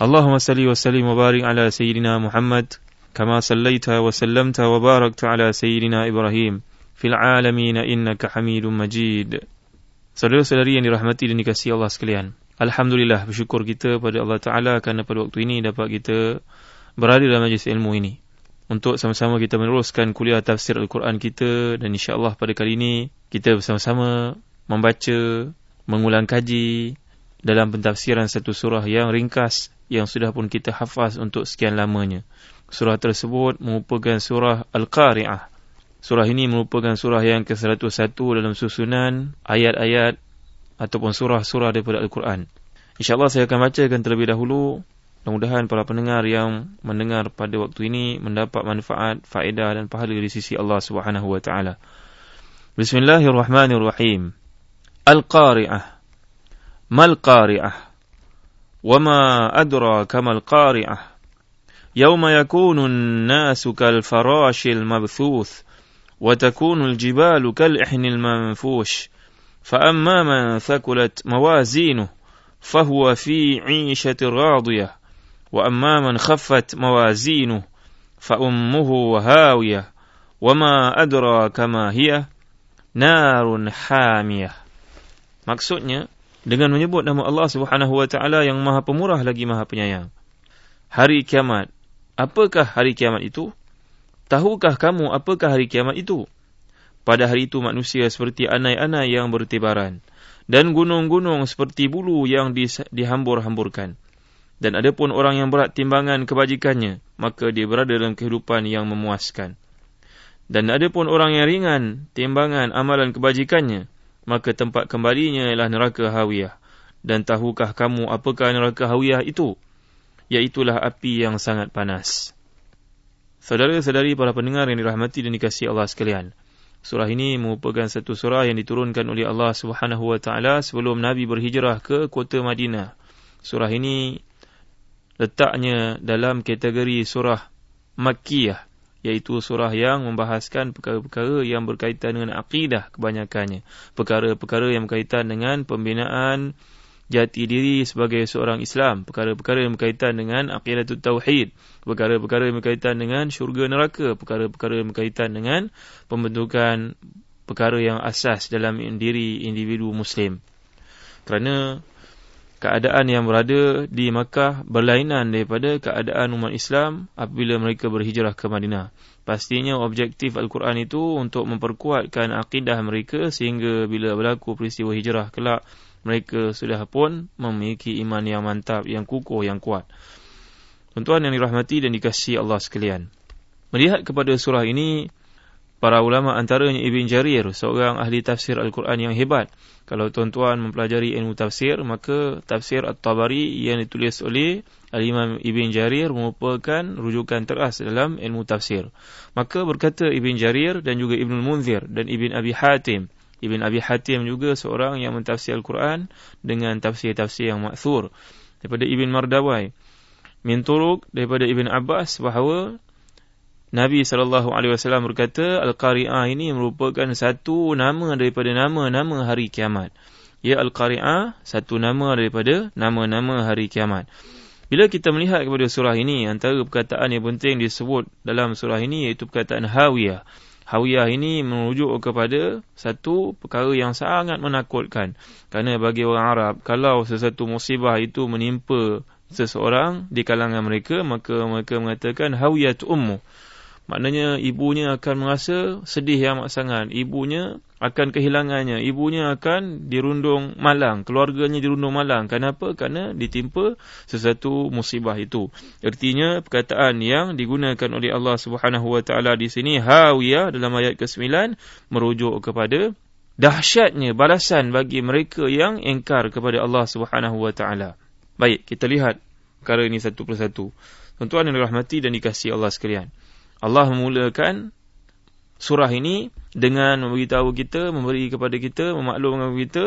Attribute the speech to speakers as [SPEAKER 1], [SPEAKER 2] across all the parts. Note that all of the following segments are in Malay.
[SPEAKER 1] اللهم صل وسلم وبارك على سيدنا محمد كما صليت وسلمت وباركت على سيدنا إبراهيم في العالمين إنك حميد مجيد Saudara-saudari yang dirahmati dan dikasihi Allah sekalian. Alhamdulillah bersyukur kita pada Allah Ta'ala kerana pada waktu ini dapat kita berada dalam majlis ilmu ini. Untuk sama-sama kita meneruskan kuliah tafsir Al-Quran kita dan insyaAllah pada kali ini kita bersama-sama membaca, mengulang kaji dalam pentafsiran satu surah yang ringkas yang sudah pun kita hafaz untuk sekian lamanya. Surah tersebut merupakan surah Al-Qari'ah. Surah ini merupakan surah yang ke-101 dalam susunan ayat-ayat ataupun surah-surah daripada Al-Quran. InsyaAllah saya akan bacakan terlebih dahulu. Mudah-mudahan para pendengar yang mendengar pada waktu ini mendapat manfaat, faedah dan pahala di sisi Allah taala. Bismillahirrahmanirrahim. Al-Qari'ah. Mal Qari'ah. وما أدراك ما القارعة؟ يوم يكون الناس كالفراش المبثوث وتكون الجبال كالإحن المنفوش فأما من ثقلت موازينه فهو في عيشة راضية وأما من خفت موازينه فأمه هاوية وما أدراك ما هي؟ نار حامية. Maksudnya, dengan menyebut nama Allah Subhanahu wa taala yang Maha Pemurah lagi Maha Penyayang. Hari kiamat. Apakah hari kiamat itu? Tahukah kamu apakah hari kiamat itu? Pada hari itu manusia seperti anai-anai yang bertibaran dan gunung-gunung seperti bulu yang dihambur-hamburkan. Dan ada pun orang yang berat timbangan kebajikannya, maka dia berada dalam kehidupan yang memuaskan. Dan ada pun orang yang ringan timbangan amalan kebajikannya, maka tempat kembalinya ialah neraka hawiyah. Dan tahukah kamu apakah neraka hawiyah itu? Iaitulah api yang sangat panas. Saudara-saudari para pendengar yang dirahmati dan dikasihi Allah sekalian. Surah ini merupakan satu surah yang diturunkan oleh Allah Subhanahu wa taala sebelum Nabi berhijrah ke kota Madinah. Surah ini letaknya dalam kategori surah Makkiyah iaitu surah yang membahaskan perkara-perkara yang berkaitan dengan akidah kebanyakannya. Perkara-perkara yang berkaitan dengan pembinaan jati diri sebagai seorang Islam. Perkara-perkara yang berkaitan dengan akidah tauhid. Perkara-perkara yang berkaitan dengan syurga neraka. Perkara-perkara yang berkaitan dengan pembentukan perkara yang asas dalam diri individu Muslim. Kerana keadaan yang berada di Makkah berlainan daripada keadaan umat Islam apabila mereka berhijrah ke Madinah. Pastinya objektif Al-Quran itu untuk memperkuatkan akidah mereka sehingga bila berlaku peristiwa hijrah kelak mereka sudah pun memiliki iman yang mantap, yang kukuh, yang kuat. Tuan-tuan yang dirahmati dan dikasihi Allah sekalian. Melihat kepada surah ini, para ulama antaranya Ibn Jarir, seorang ahli tafsir Al-Quran yang hebat. Kalau tuan-tuan mempelajari ilmu tafsir, maka tafsir At-Tabari yang ditulis oleh Al-Imam Ibn Jarir merupakan rujukan teras dalam ilmu tafsir. Maka berkata Ibn Jarir dan juga Ibn Munzir dan Ibn Abi Hatim. Ibn Abi Hatim juga seorang yang mentafsir Al-Quran dengan tafsir-tafsir yang maksur. Daripada Ibn Mardawai. Min turuk daripada Ibn Abbas bahawa Nabi SAW berkata, Al-Qari'ah ini merupakan satu nama daripada nama-nama hari kiamat. Ya Al-Qari'ah, satu nama daripada nama-nama hari kiamat. Bila kita melihat kepada surah ini, antara perkataan yang penting disebut dalam surah ini iaitu perkataan Hawiyah. Hawiyah ini merujuk kepada satu perkara yang sangat menakutkan. Kerana bagi orang Arab, kalau sesuatu musibah itu menimpa seseorang di kalangan mereka, maka mereka mengatakan Hawiyat Ummu. Maknanya ibunya akan merasa sedih yang amat sangat. Ibunya akan kehilangannya. Ibunya akan dirundung malang. Keluarganya dirundung malang. Kenapa? Kerana ditimpa sesuatu musibah itu. Artinya perkataan yang digunakan oleh Allah Taala di sini hawiyah dalam ayat ke-9 merujuk kepada dahsyatnya balasan bagi mereka yang engkar kepada Allah Taala. Baik, kita lihat perkara ini satu persatu. Tuan-tuan yang dirahmati dan dikasihi Allah sekalian. Allah memulakan surah ini dengan memberitahu kita, memberi kepada kita, memaklumkan kepada kita,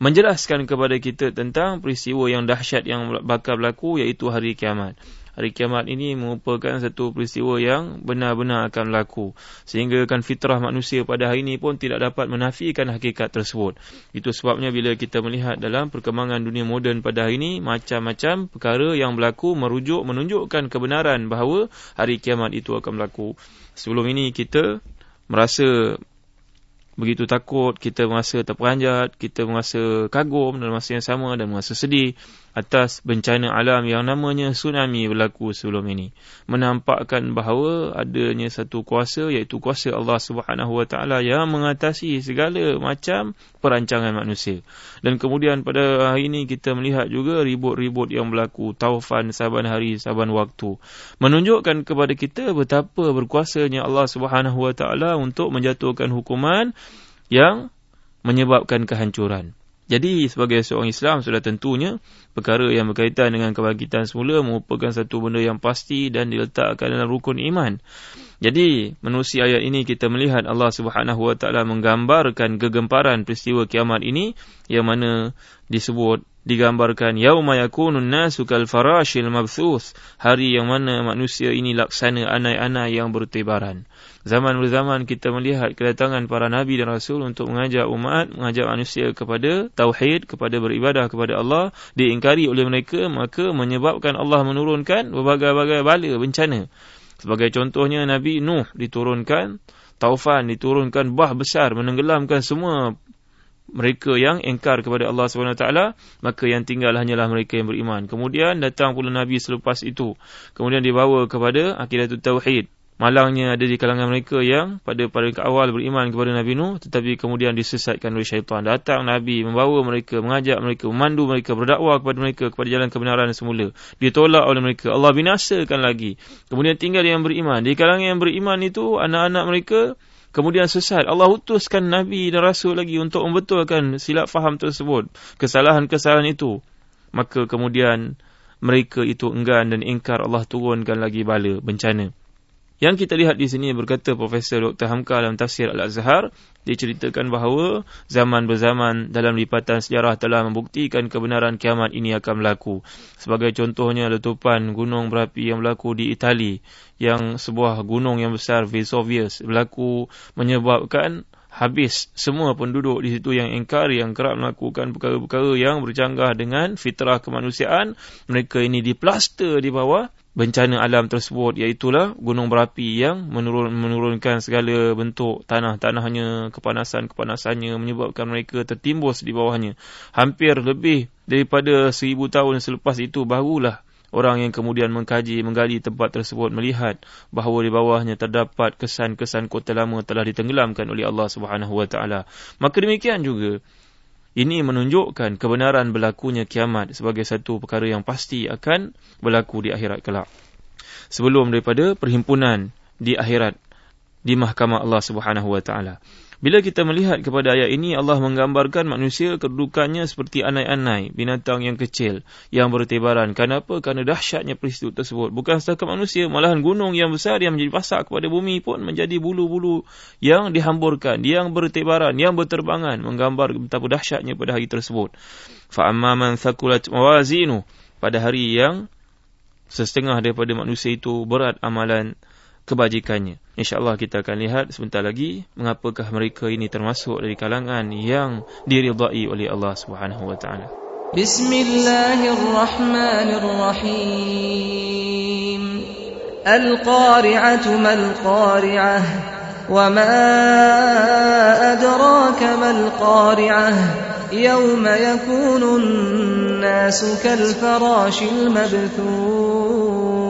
[SPEAKER 1] menjelaskan kepada kita tentang peristiwa yang dahsyat yang bakal berlaku iaitu hari kiamat hari kiamat ini merupakan satu peristiwa yang benar-benar akan berlaku. Sehingga kan fitrah manusia pada hari ini pun tidak dapat menafikan hakikat tersebut. Itu sebabnya bila kita melihat dalam perkembangan dunia moden pada hari ini, macam-macam perkara yang berlaku merujuk, menunjukkan kebenaran bahawa hari kiamat itu akan berlaku. Sebelum ini kita merasa begitu takut, kita merasa terperanjat, kita merasa kagum dalam masa yang sama dan merasa sedih atas bencana alam yang namanya tsunami berlaku sebelum ini. Menampakkan bahawa adanya satu kuasa iaitu kuasa Allah Subhanahu Wa Taala yang mengatasi segala macam perancangan manusia. Dan kemudian pada hari ini kita melihat juga ribut-ribut yang berlaku taufan saban hari saban waktu. Menunjukkan kepada kita betapa berkuasanya Allah Subhanahu Wa Taala untuk menjatuhkan hukuman yang menyebabkan kehancuran jadi sebagai seorang Islam sudah tentunya perkara yang berkaitan dengan kebangkitan semula merupakan satu benda yang pasti dan diletakkan dalam rukun iman. Jadi menerusi ayat ini kita melihat Allah Subhanahu Wa Taala menggambarkan kegemparan peristiwa kiamat ini yang mana disebut digambarkan yauma yakunun nasu kal farashil mabthus hari yang mana manusia ini laksana anai-anai yang bertebaran. Zaman berzaman kita melihat kedatangan para nabi dan rasul untuk mengajak umat, mengajak manusia kepada tauhid, kepada beribadah kepada Allah, diingkari oleh mereka, maka menyebabkan Allah menurunkan berbagai-bagai bala bencana. Sebagai contohnya Nabi Nuh diturunkan taufan, diturunkan bah besar menenggelamkan semua mereka yang engkar kepada Allah SWT, maka yang tinggal hanyalah mereka yang beriman. Kemudian datang pula Nabi selepas itu. Kemudian dibawa kepada akidah tauhid malangnya ada di kalangan mereka yang pada pada awal beriman kepada Nabi Nuh tetapi kemudian disesatkan oleh syaitan. Datang Nabi membawa mereka, mengajak mereka, memandu mereka, berdakwah kepada mereka kepada jalan kebenaran semula. Ditolak oleh mereka. Allah binasakan lagi. Kemudian tinggal yang beriman. Di kalangan yang beriman itu anak-anak mereka kemudian sesat. Allah utuskan Nabi dan Rasul lagi untuk membetulkan silap faham tersebut. Kesalahan-kesalahan itu. Maka kemudian mereka itu enggan dan ingkar Allah turunkan lagi bala bencana. Yang kita lihat di sini berkata Profesor Dr. Hamka dalam tafsir Al-Azhar, dia ceritakan bahawa zaman berzaman dalam lipatan sejarah telah membuktikan kebenaran kiamat ini akan berlaku. Sebagai contohnya letupan gunung berapi yang berlaku di Itali, yang sebuah gunung yang besar Vesuvius berlaku menyebabkan habis semua penduduk di situ yang engkar yang kerap melakukan perkara-perkara yang bercanggah dengan fitrah kemanusiaan mereka ini diplaster di bawah bencana alam tersebut iaitulah gunung berapi yang menurun, menurunkan segala bentuk tanah-tanahnya, kepanasan-kepanasannya menyebabkan mereka tertimbus di bawahnya. Hampir lebih daripada seribu tahun selepas itu barulah orang yang kemudian mengkaji, menggali tempat tersebut melihat bahawa di bawahnya terdapat kesan-kesan kota lama telah ditenggelamkan oleh Allah Subhanahu Wa Taala. Maka demikian juga ini menunjukkan kebenaran berlakunya kiamat sebagai satu perkara yang pasti akan berlaku di akhirat kelak. Sebelum daripada perhimpunan di akhirat di mahkamah Allah Subhanahu wa taala. Bila kita melihat kepada ayat ini, Allah menggambarkan manusia kedudukannya seperti anai-anai, binatang yang kecil, yang bertebaran. Kenapa? Kerana dahsyatnya peristiwa tersebut. Bukan setakat manusia, malahan gunung yang besar yang menjadi pasak kepada bumi pun menjadi bulu-bulu yang dihamburkan, yang bertebaran, yang berterbangan, menggambar betapa dahsyatnya pada hari tersebut. فَأَمَّا مَنْ ثَكُلَتْ مَوَازِينُ Pada hari yang setengah daripada manusia itu berat amalan kebajikannya. InsyaAllah kita akan lihat sebentar lagi mengapakah mereka ini termasuk dari kalangan yang diridai oleh Allah Subhanahu wa taala. Bismillahirrahmanirrahim. Al-qari'atu mal-qari'ah wa ma adraka mal-qari'ah yawma yakunu an-nasu kal-farashil mabthuth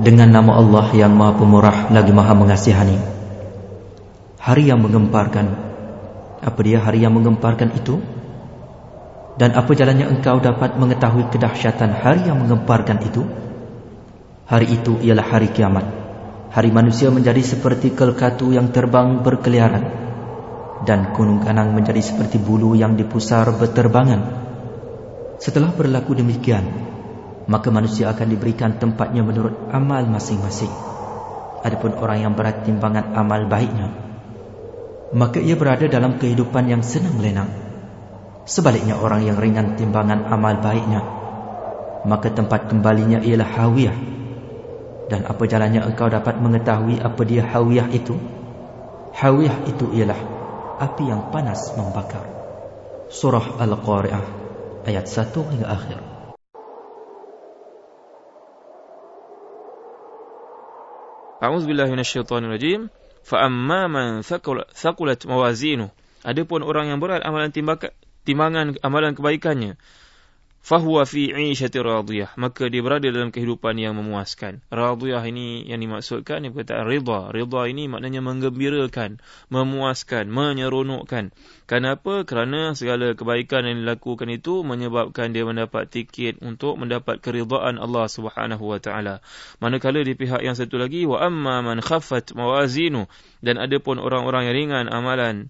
[SPEAKER 2] Dengan nama Allah yang maha pemurah lagi maha mengasihani. Hari yang menggemparkan. Apa dia hari yang menggemparkan itu? Dan apa jalannya engkau dapat mengetahui kedahsyatan hari yang menggemparkan itu? Hari itu ialah hari kiamat. Hari manusia menjadi seperti kelkatu yang terbang berkeliaran. Dan gunung kanang menjadi seperti bulu yang dipusar berterbangan. Setelah berlaku demikian Maka manusia akan diberikan tempatnya menurut amal masing-masing. Adapun orang yang berat timbangan amal baiknya Maka ia berada dalam kehidupan yang senang lenang Sebaliknya orang yang ringan timbangan amal baiknya Maka tempat kembalinya ialah hawiyah. Dan apa jalannya engkau dapat mengetahui apa dia hawiyah itu? Hawiyah itu ialah api yang panas membakar. Surah Al-Qari'ah ayat 1 hingga akhir.
[SPEAKER 1] A'udzu billahi minasyaitonir rajim. Fa amma man thaqulat mawazinu. Adapun orang yang berat amalan timbangan amalan kebaikannya, fahuwa fi 'ishati radiyah. Maka dia berada dalam kehidupan yang memuaskan. Radiyah ini yang dimaksudkan yang perkataan ridha ridha ini maknanya menggembirakan memuaskan menyeronokkan. Kenapa? Kerana segala kebaikan yang dilakukan itu menyebabkan dia mendapat tiket untuk mendapat keridhaan Allah Subhanahu wa taala. Manakala di pihak yang satu lagi wa amma man khaffat mawazinu. Dan adapun orang-orang yang ringan amalan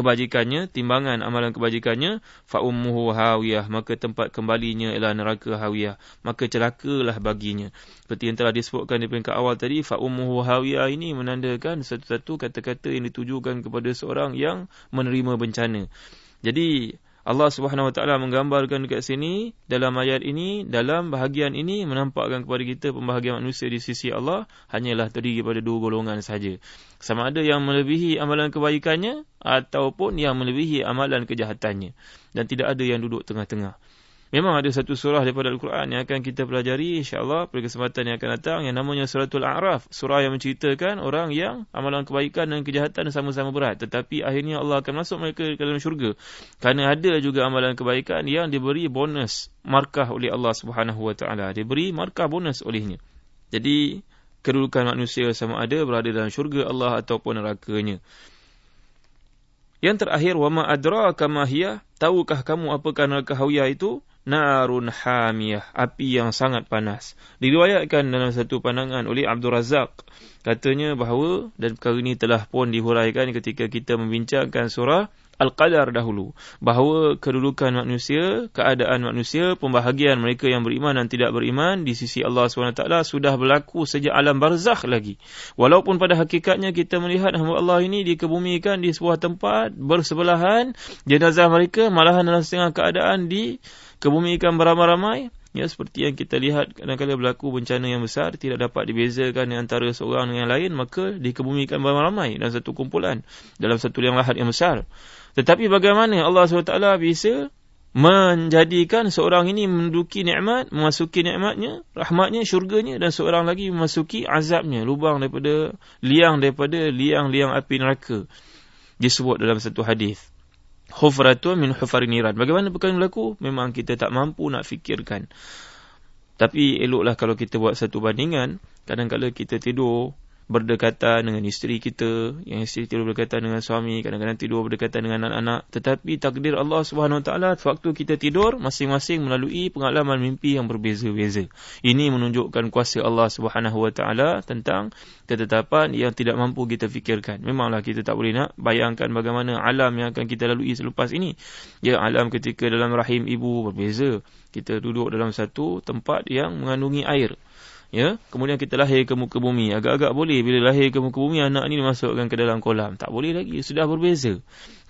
[SPEAKER 1] kebajikannya, timbangan amalan kebajikannya, fa ummuhu hawiyah, maka tempat kembalinya ialah neraka hawiyah, maka celakalah baginya. Seperti yang telah disebutkan di peringkat awal tadi, fa ummuhu hawiyah ini menandakan satu-satu kata-kata yang ditujukan kepada seorang yang menerima bencana. Jadi, Allah Subhanahu Wa Taala menggambarkan dekat sini dalam ayat ini dalam bahagian ini menampakkan kepada kita pembahagian manusia di sisi Allah hanyalah terdiri pada dua golongan sahaja. Sama ada yang melebihi amalan kebaikannya ataupun yang melebihi amalan kejahatannya dan tidak ada yang duduk tengah-tengah. Memang ada satu surah daripada Al-Quran yang akan kita pelajari insya-Allah pada kesempatan yang akan datang yang namanya suratul A'raf, surah yang menceritakan orang yang amalan kebaikan dan kejahatan sama-sama berat tetapi akhirnya Allah akan masuk mereka ke dalam syurga. Kerana ada juga amalan kebaikan yang diberi bonus markah oleh Allah Subhanahu wa taala, diberi markah bonus olehnya. Jadi kedudukan manusia sama ada berada dalam syurga Allah ataupun nerakanya. Yang terakhir wama adraka ma hiya? Tahukah kamu apakah neraka hawiyah itu? Narun hamiyah, api yang sangat panas. Diriwayatkan dalam satu pandangan oleh Abdul Razak. Katanya bahawa, dan perkara ini telah pun dihuraikan ketika kita membincangkan surah Al-Qadar dahulu. Bahawa kedudukan manusia, keadaan manusia, pembahagian mereka yang beriman dan tidak beriman di sisi Allah SWT sudah berlaku sejak alam barzakh lagi. Walaupun pada hakikatnya kita melihat hamba Allah ini dikebumikan di sebuah tempat bersebelahan, jenazah mereka malahan dalam setengah keadaan di kebumikan beramai-ramai ya seperti yang kita lihat kadang-kadang berlaku bencana yang besar tidak dapat dibezakan antara seorang dengan yang lain maka dikebumikan beramai-ramai dalam satu kumpulan dalam satu liang lahat yang besar. Tetapi bagaimana Allah SWT bisa menjadikan seorang ini menduduki nikmat memasuki nikmatnya rahmatnya syurganya dan seorang lagi memasuki azabnya lubang daripada liang daripada liang-liang api neraka? Disebut dalam satu hadis Hufratun min hufari niran. Bagaimana perkara berlaku? Memang kita tak mampu nak fikirkan. Tapi eloklah kalau kita buat satu bandingan. Kadang-kadang kita tidur berdekatan dengan isteri kita, yang isteri tidur berdekatan dengan suami, kadang-kadang tidur berdekatan dengan anak-anak. Tetapi takdir Allah Taala waktu kita tidur masing-masing melalui pengalaman mimpi yang berbeza-beza. Ini menunjukkan kuasa Allah Taala tentang ketetapan yang tidak mampu kita fikirkan. Memanglah kita tak boleh nak bayangkan bagaimana alam yang akan kita lalui selepas ini. Ya alam ketika dalam rahim ibu berbeza. Kita duduk dalam satu tempat yang mengandungi air ya? Kemudian kita lahir ke muka bumi. Agak-agak boleh bila lahir ke muka bumi anak ni dimasukkan ke dalam kolam. Tak boleh lagi. Sudah berbeza.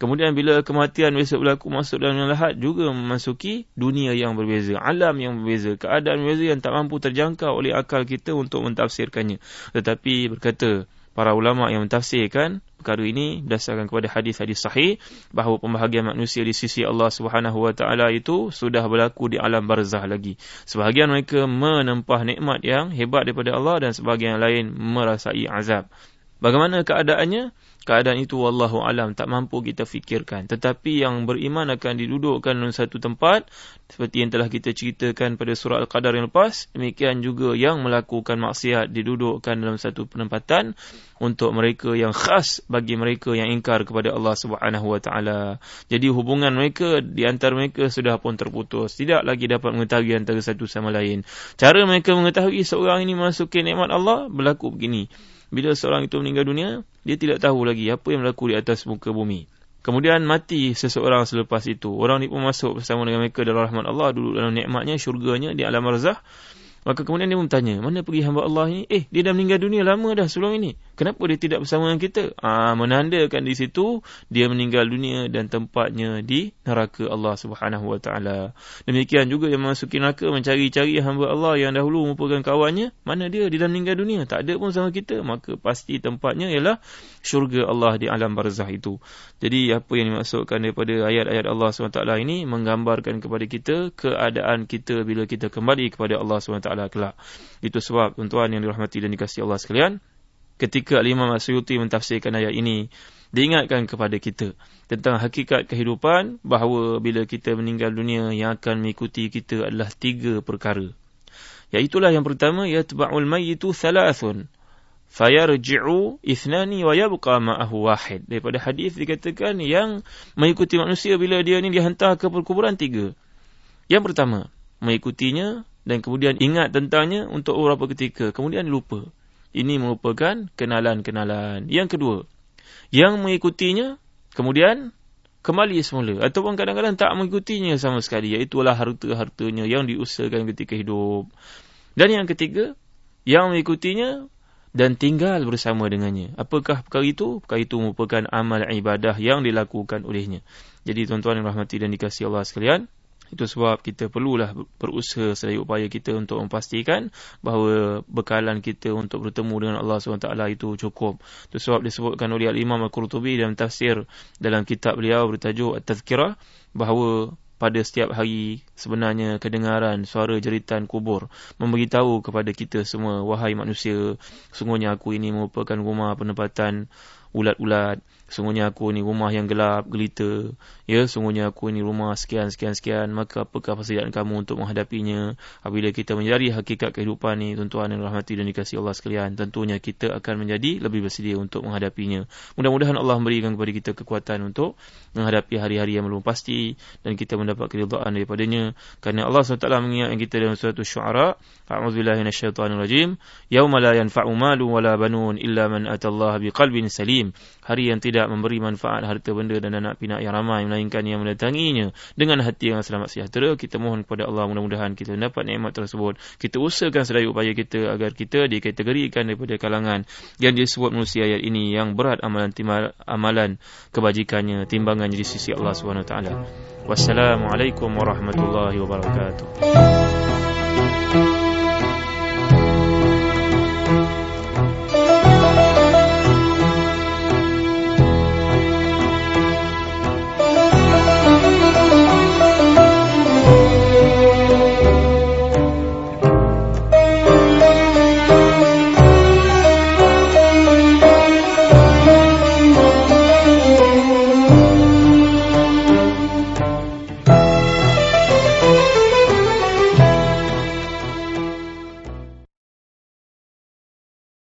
[SPEAKER 1] Kemudian bila kematian besok berlaku masuk dalam lahat juga memasuki dunia yang berbeza. Alam yang berbeza. Keadaan berbeza yang tak mampu terjangkau oleh akal kita untuk mentafsirkannya. Tetapi berkata para ulama yang mentafsirkan perkara ini berdasarkan kepada hadis-hadis sahih bahawa pembahagian manusia di sisi Allah Subhanahu wa taala itu sudah berlaku di alam barzah lagi. Sebahagian mereka menempah nikmat yang hebat daripada Allah dan sebahagian lain merasai azab. Bagaimana keadaannya? Keadaan itu wallahu alam tak mampu kita fikirkan. Tetapi yang beriman akan didudukkan dalam satu tempat seperti yang telah kita ceritakan pada surah al-qadar yang lepas demikian juga yang melakukan maksiat didudukkan dalam satu penempatan untuk mereka yang khas bagi mereka yang ingkar kepada Allah Subhanahu wa taala. Jadi hubungan mereka di antara mereka sudah pun terputus. Tidak lagi dapat mengetahui antara satu sama lain. Cara mereka mengetahui seorang ini masuki nikmat Allah berlaku begini bila seorang itu meninggal dunia, dia tidak tahu lagi apa yang berlaku di atas muka bumi. Kemudian mati seseorang selepas itu. Orang ini pun masuk bersama dengan mereka dalam rahmat Allah, duduk dalam nikmatnya, syurganya, di alam arzah. Maka kemudian dia pun bertanya, mana pergi hamba Allah ini? Eh, dia dah meninggal dunia lama dah sebelum ini. Kenapa dia tidak bersama dengan kita? Ah, menandakan di situ, dia meninggal dunia dan tempatnya di neraka Allah Subhanahu Wa Taala. Demikian juga yang masuki neraka mencari-cari hamba Allah yang dahulu merupakan kawannya. Mana dia? Dia dah meninggal dunia. Tak ada pun sama kita. Maka pasti tempatnya ialah syurga Allah di alam barzah itu. Jadi apa yang dimaksudkan daripada ayat-ayat Allah SWT ini menggambarkan kepada kita keadaan kita bila kita kembali kepada Allah SWT kelak. Itu sebab tuan-tuan yang dirahmati dan dikasihi Allah sekalian, ketika Imam Asyuti mentafsirkan ayat ini, diingatkan kepada kita tentang hakikat kehidupan bahawa bila kita meninggal dunia yang akan mengikuti kita adalah tiga perkara. Iaitulah yang pertama, yatba'ul mayyitu thalathun. Fayarji'u ithnani wa yabqa ma'ahu wahid. Daripada hadis dikatakan yang mengikuti manusia bila dia ni dihantar ke perkuburan tiga. Yang pertama, mengikutinya dan kemudian ingat tentangnya untuk beberapa ketika kemudian lupa ini merupakan kenalan-kenalan. Yang kedua yang mengikutinya kemudian kembali semula. Ataupun kadang-kadang tak mengikutinya sama sekali iaitu lah harta-hartanya yang diusahakan ketika hidup. Dan yang ketiga yang mengikutinya dan tinggal bersama dengannya. Apakah perkara itu? Perkara itu merupakan amal ibadah yang dilakukan olehnya. Jadi tuan-tuan yang rahmati dan dikasihi Allah sekalian itu sebab kita perlulah berusaha sedaya upaya kita untuk memastikan bahawa bekalan kita untuk bertemu dengan Allah SWT itu cukup. Itu sebab disebutkan oleh Al-Imam Al-Qurtubi dalam tafsir dalam kitab beliau bertajuk At-Tazkirah bahawa pada setiap hari sebenarnya kedengaran suara jeritan kubur memberitahu kepada kita semua wahai manusia sungguhnya aku ini merupakan rumah penempatan ulat-ulat Sungguhnya aku ni rumah yang gelap, gelita. Ya, sungguhnya aku ni rumah sekian, sekian, sekian. Maka apakah persediaan kamu untuk menghadapinya? Apabila kita mencari hakikat kehidupan ni, tuan-tuan yang rahmati dan dikasih Allah sekalian, tentunya kita akan menjadi lebih bersedia untuk menghadapinya. Mudah-mudahan Allah memberikan kepada kita kekuatan untuk menghadapi hari-hari yang belum pasti dan kita mendapat keridhaan daripadanya. Kerana Allah SWT mengingatkan kita dalam suatu syuara, A'udzubillahiminasyaitanirrajim, Yawma la yanfa'u malu wa la banun illa man atallaha biqalbin salim. Hari yang tidak tidak memberi manfaat harta benda dan anak pinak yang ramai melainkan yang mendatanginya dengan hati yang selamat sejahtera. Kita mohon kepada Allah mudah-mudahan kita mendapat nikmat tersebut. Kita usahakan sedaya upaya kita agar kita dikategorikan daripada kalangan yang disebut manusia ayat ini yang berat amalan timal, amalan kebajikannya timbangannya di sisi Allah SWT wassalamualaikum warahmatullahi wabarakatuh